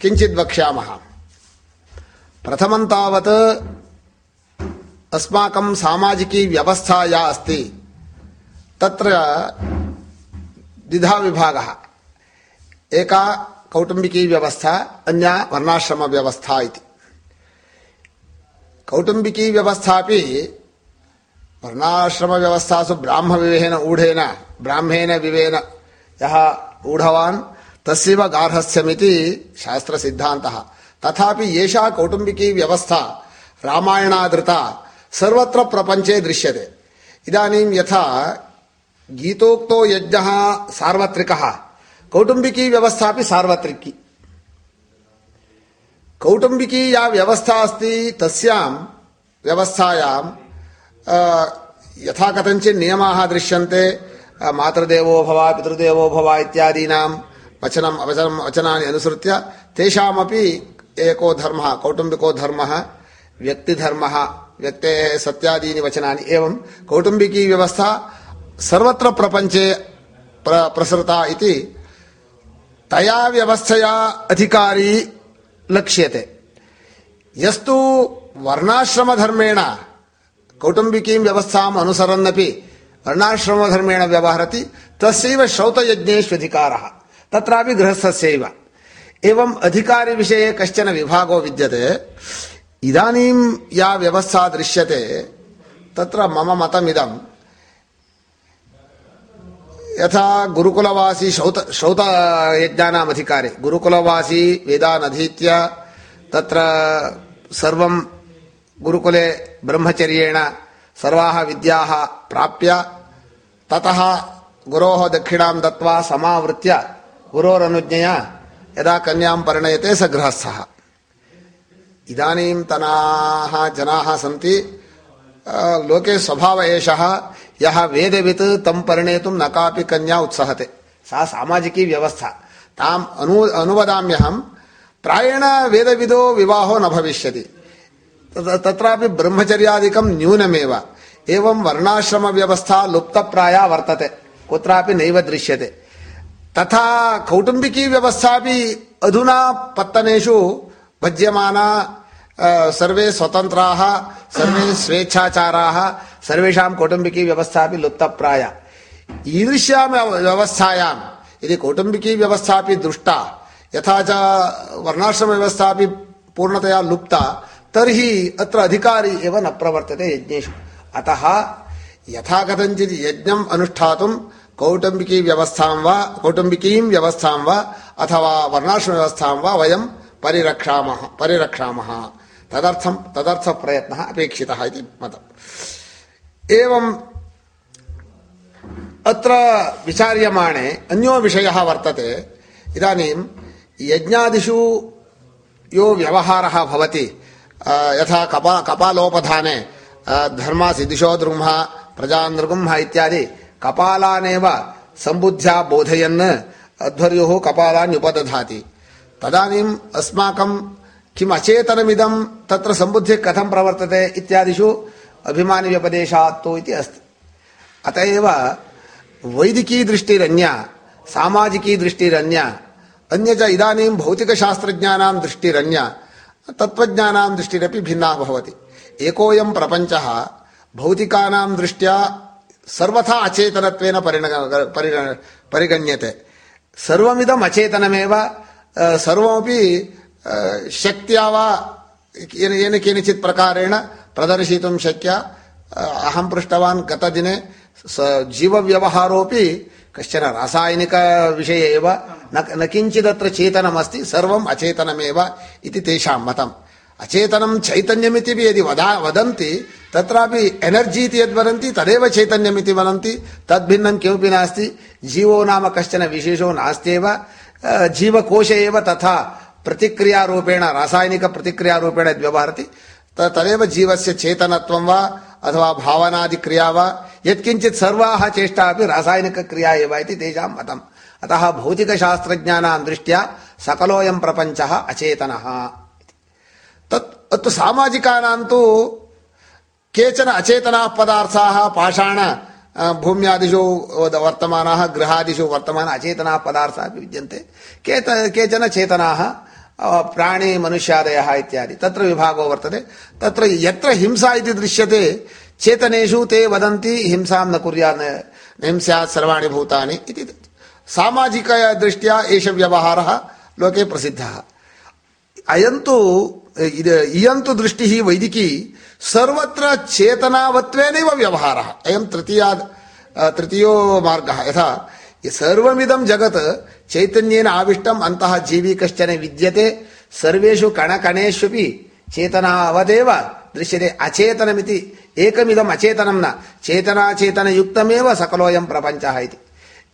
किञ्चित् वक्ष्यामः। प्रथमं तावत् अस्माकं सामाजिकी व्यवस्था या अस्ति, तत्र द्विधा विभागः। एका कौटुम्बिकी व्यवस्था, अन्या वर्णाश्रम व्यवस्था इति। कौटुम्बिकी व्यवस्थापि वर्णाश्रम व्यवस्थासु ब्राह्म विवेहेन ऊढेन, ब्राह्मेण विवेन यः ऊढवान् तस्यैव गार्हस्थ्यमिति शास्त्रसिद्धान्तः। तथापि एषा कौटुम्बिकी व्यवस्था रामायणादृता सर्वत्र प्रपञ्चे दृश्यते। इदानीं यथा गीतोक्तो यज्ञः सार्वत्रिकः। कौटुम्बिकी व्यवस्थापि सार्वत्रिकी। कौटुम्बिकी या व्यवस्था अस्ति, तस्यां व्यवस्थायां यथा कथञ्चित् नियमाः दृश्यन्ते मातृदेवो भव, पितृदेवो भव इत्यादीनां वचनम् अवचनं वचनानि अनुसृत्य तेषामपि एको धर्मः, कौटुम्बिको धर्मः, व्यक्तिधर्मः, व्यक्तेः सत्यादीनि वचनानि एवं कौटुम्बिकी व्यवस्था सर्वत्र प्रपञ्चे प्र, प्रसृता इति तया व्यवस्थया अधिकारी लक्ष्यते। यस्तु वर्णाश्रमधर्मेण कौटुम्बिकीं व्यवस्थाम् अनुसरन्नपि वर्णाश्रमधर्मेण व्यवहरति, तस्यैव श्रौतयज्ञेष्वधिकारः। तत्रापि गृहस्थस्यैव एवम् अधिकारिविषये कश्चन विभागो विद्यते। इदानीं या व्यवस्था दृश्यते, तत्र मम मतमिदं यथा गुरुकुलवासी श्रौत श्रौतयज्ञानाम् अधिकारी गुरुकुलवासी वेदानधीत्य, तत्र सर्वं गुरुकुले ब्रह्मचर्येण सर्वाः विद्याः प्राप्य, ततः गुरोः दक्षिणां दत्त्वा समावृत्य गुरोरनुज्ञया यदा कन्यां परिणयते स गृहस्थः। इदानीन्तनाः जनाः सन्ति लोके स्वभाव एषः यः वेदवित् तं परिणेतुं न कापि कन्या उत्सहते। सा सामाजिकी व्यवस्था। ताम् अनु, अनुवदाम्यहं, प्रायेण वेदविदो विवाहो न भविष्यति। तत्रापि ब्रह्मचर्यादिकं न्यूनमेव। एवं वर्णाश्रमव्यवस्था लुप्तप्राया वर्तते। कुत्रापि नैव दृश्यते। तथा कौटुम्बिकी व्यवस्थापि अधुना पत्तनेषु भज्यमाना सर्वे स्वतन्त्राः, सर्वे स्वेच्छाचाराः, सर्वेषां कौटुम्बिकी व्यवस्थापि लुप्तप्राया। ईदृश्यां व्यवस्थायां, यदि कौटुम्बिकी व्यवस्थापि दृष्टा यथा च वर्णाश्रमव्यवस्थापि पूर्णतया लुप्ता, तर्हि अत्र अधिकारी एव न प्रवर्तते यज्ञेषु। अतः यथा कथञ्चित् यज्ञम् अनुष्ठातुं कौटुम्बिकी व्यवस्थां वा कौटुम्बिकीं व्यवस्थां वा, अथवा वर्णाश्रमव्यवस्थां वा वयं परिरक्षामः परिरक्षामः। तदर्थं तदर्थ प्रयत्नः अपेक्षितः इति मतम् एवम् अत्र विचार्यमाणे अन्यो विषयः वर्तते। इदानीं यज्ञादिषु यो व्यवहारः भवति। यथा कपा, कपालोपधाने धर्मासि दिशो द्रुम्ह प्रजानृगुम्ह इत्यादि। कपालानेव सम्बुद्ध्या बोधयन् अध्वर्युः कपालान्युपदधाति तदानीम् अस्माकं किम् अचेतनमिदं तत्र सम्बुद्धिः कथं प्रवर्तते इत्यादिषु अभिमानिव्यपदेशात्तु इति अस्ति। अत एव वैदिकी दृष्टिरन्या सामाजिकी अन्य च इदानीं भौतिकशास्त्रज्ञानां दृष्टिरन्या तत्त्वज्ञानां दृष्टिरपि भिन्ना भवति। एकोऽयं प्रपञ्चः भौतिकानां दृष्ट्या सर्वथा अचेतनत्वेन परिगण्यते। सर्वमिदम् अचेतनमेव सर्वमपि शक्त्या वा येन केनचित् प्रकारेण प्रदर्शयितुं शक्य। अहं पृष्टवान् गतदिने जीवव्यवहारोऽपि कश्चन रासायनिकविषये एव न किञ्चिदत्र चेतनमस्ति, सर्वम् अचेतनमेव इति तेषां मतम्। अचेतनं चैतन्यमिति यदि वदा वदन्ति तत्रापि एनर्जी इति यद्वदन्ति, तदेव चैतन्यमिति वदन्ति, तद्भिन्नं किमपि नास्ति, जीवो नाम कश्चन विशेषो नास्त्येव जीवकोशे एव तथा प्रतिक्रियारूपेण, रासायनिकप्रतिक्रियारूपेण यद्व्यवहरति तदेव जीवस्य चेतनत्वं वा, अथवा भावनादिक्रिया वा, यत्किञ्चित् सर्वाः चेष्टा अपि रासायनिकक्रिया एव इति तेषां मतम् अतः भौतिकशास्त्रज्ञानां दृष्ट्या सकलोऽयं प्रपञ्चः अचेतनः। तत् सामाजिकानां तु केचन अचेतनाः पदार्थाः, पाषाण भूम्यादिषु वर्तमानाः गृहादिषु वर्तमान अचेतनाः पदार्थाः अपि विद्यन्ते। केत, केचन चेतनाः प्राणी, मनुष्यादयः इत्यादि। तत्र विभागो वर्तते। तत्र यत्र हिंसा इति दृश्यते, चेतनेषु ते वदन्ति, हिंसां न कुर्यात् हिंस्यात् सर्वाणि भूतानि इति। सामाजिकदृष्ट्या एष व्यवहारः लोके प्रसिद्धः। अयन्तु इयन्तु दृष्टिः वैदिकी सर्वत्र चेतनावत्वेनैव व्यवहारः। अयं तृतीया तृतीयो मार्गः। यथा सर्वमिदं जगत् चैतन्येन आविष्टम्, अन्तः जीवी कश्चन विद्यते। सर्वेषु कणकणेष्वपि चेतनावदेव दृश्यते। अचेतनमिति एकमिदम् अचेतनं न। चेतनाचेतनयुक्तमेव सकलोऽयं प्रपञ्चः इति।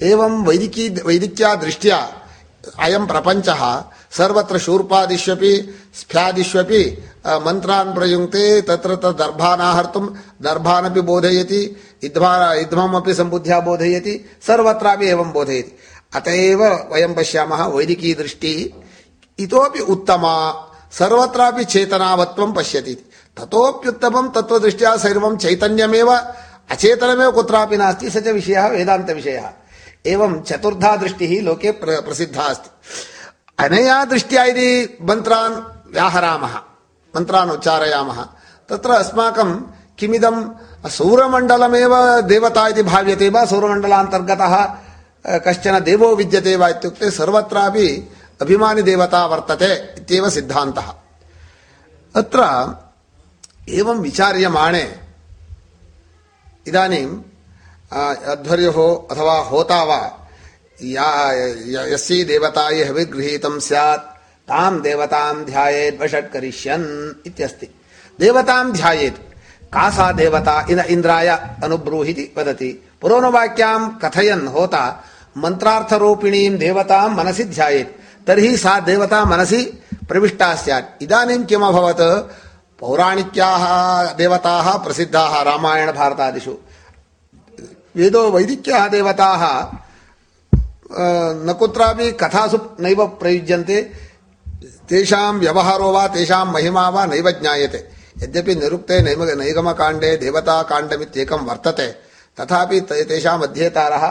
एवं वैदिकी, वैदिक्या दृष्ट्या अयं प्रपञ्चः सर्वत्र शूर्पादिष्वपि, स्फ्यादिष्वपि मन्त्रान् प्रयुङ्क्ते, तत्र तत् दर्भानाहर्तुं दर्भानपि बोधयति इद्ममपि सम्बुद्ध्या बोधयति, सर्वत्रापि एवं बोधयति। अत एव वयं पश्यामः वैदिकी दृष्टिः। इतोपि उत्तमा, सर्वत्रापि चेतनावत्वं पश्यति। ततोप्युत्तमं तत्त्वदृष्ट्या सर्वं चैतन्यमेव, अचेतनमेव कुत्रापि नास्ति, स च विषयः, वेदान्तविषयः। एवं चतुर्धा दृष्टिः लोके प्र, प्रसिद्धा अस्ति। अनया दृष्ट्या यदि मन्त्रान् व्याहरामः, मन्त्रान् उच्चारयामः, तत्र अस्माकं किमिदं सौरमण्डलमेव देवता इति भाव्यते वा, सौरमण्डलान्तर्गतः कश्चन देवो विद्यते वा इत्युक्ते सर्वत्रापि अभिमानिदेवता वर्तते इत्येव सिद्धान्तः। अत्र एवं विचार्यमाणे इदानीं अध्वर्युः अथवा होता वा, या यस्यै देवतायै हविर्गृहीतं स्यात् तां देवतां ध्यायेत् वषट् करिष्यन् इत्यस्ति। देवतां ध्यायेत्, का सा देवता इद इन्द्राय अनुब्रूहिति वदति। पुरोणवाक्यां कथयन् होता मन्त्रार्थरूपिणीं देवतां मनसि ध्यायेत्, तर्हि सा देवता मनसि प्रविष्टा स्यात्। इदानीं किम् अभवत् पौराणिक्याः देवताः प्रसिद्धाः रामायणभारतादिषु। वेदो वैदिक्याः देवताः न कुत्रापि कथासु नैव प्रयुज्यन्ते। तेषां व्यवहारो वा, तेषां महिमा वा नैव ज्ञायते। यद्यपि निरुक्ते नैम, नैगमकाण्डे देवताकाण्डमित्येकं वर्तते। तथापि तेषाम् अध्येतारः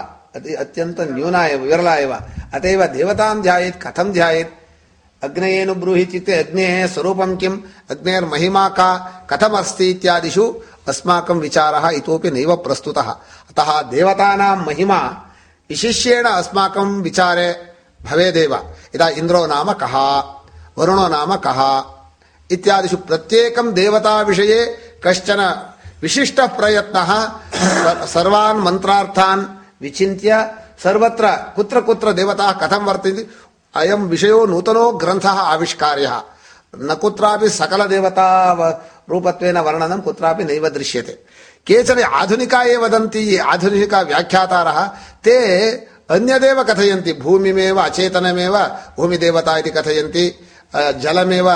अत्यन्तं न्यूना एव विरला एव अत एव देवतां ध्यायेत्, कथं ध्यायेत्? अग्नेयेनुब्रूहि इत्युक्ते अग्नेः स्वरूपं किम्? अग्नेर्महिमा का, कथमस्ति इत्यादिषु अस्माकं विचारः इतोपि नैव प्रस्तुतः। अतः देवतानां महिमा विशिष्येण अस्माकं विचारे भवेदेव। यदा इन्द्रो नाम कः, वरुणो नाम कः, इत्यादिषु प्रत्येकं देवताविषये कश्चन विशिष्टः प्रयत्नः सर्वान् मन्त्रार्थान् विचिन्त्य सर्वत्र कुत्र कुत्र देवताः कथं वर्तन्ति, अयं विषयो नूतनो ग्रन्थः आविष्कार्यः। न कुत्रापि सकलदेवता रूपत्वेन वर्णनं कुत्रापि नैव दृश्यते। केचन आधुनिका ये वदन्ति आधुनिका व्याख्यातारः, ते अन्यदेव कथयन्ति, भूमिमेव, अचेतनमेव, भूमिदेवता इति कथयन्ति जलमेव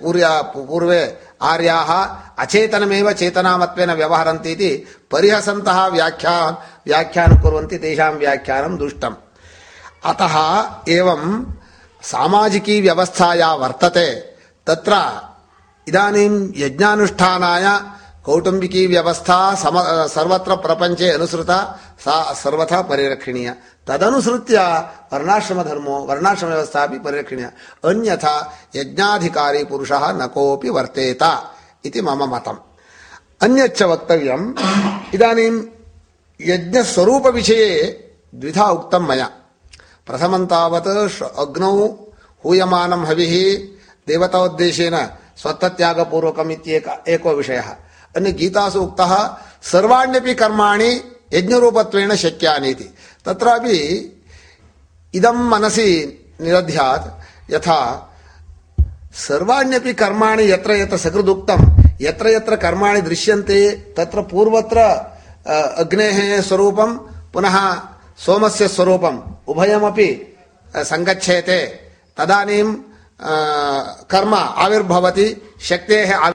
पूर्या, पूर्वे आर्याः, अचेतनमेव चेतनामत्वेन व्यवहरन्ति इति परिहसन्तः व्याख्या, व्याख्यानं कुर्वन्ति, तेषां व्याख्यानं दुष्टम्। अतः एवं सामाजिकी व्यवस्था या वर्तते, तत्र इदानीं यज्ञानुष्ठानाय कौटुम्बिकी व्यवस्था सम सर्वत्र प्रपञ्चे अनुसृता, सा सर्वथा परिरक्षणीया। तदनुसृत्य वर्णाश्रमधर्मो वर्णाश्रमव्यवस्था अपि परिरक्षणीया। अन्यथा यज्ञाधिकारी पुरुषः न कोऽपि वर्तेत इति मम मतम् अन्यच्च वक्तव्यम्, इदानीं यज्ञस्वरूपविषये द्विधा उक्तं मया। प्रथमं तावत् अग्नौ, हूयमानं हविः, देवताोद्देशेन स्वत्तत्यागपूर्वकम् इत्येक, एको विषयः। अन्य गीतासु उक्तः, सर्वाण्यपि कर्माणि यज्ञरूपत्वेन शक्यानि इति तत्रापि इदं मनसि निरध्यात्, यथा सर्वाण्यपि कर्माणि यत्र यत्र सकृदुक्तं यत्र यत्र कर्माणि दृश्यन्ते, तत्र पूर्वत्र अग्नेः स्वरूपं पुनः सोमस्य स्वरूपम्, उभयमपि सङ्गच्छेते। तदानीं कर्म आविर्भवति शक्तेः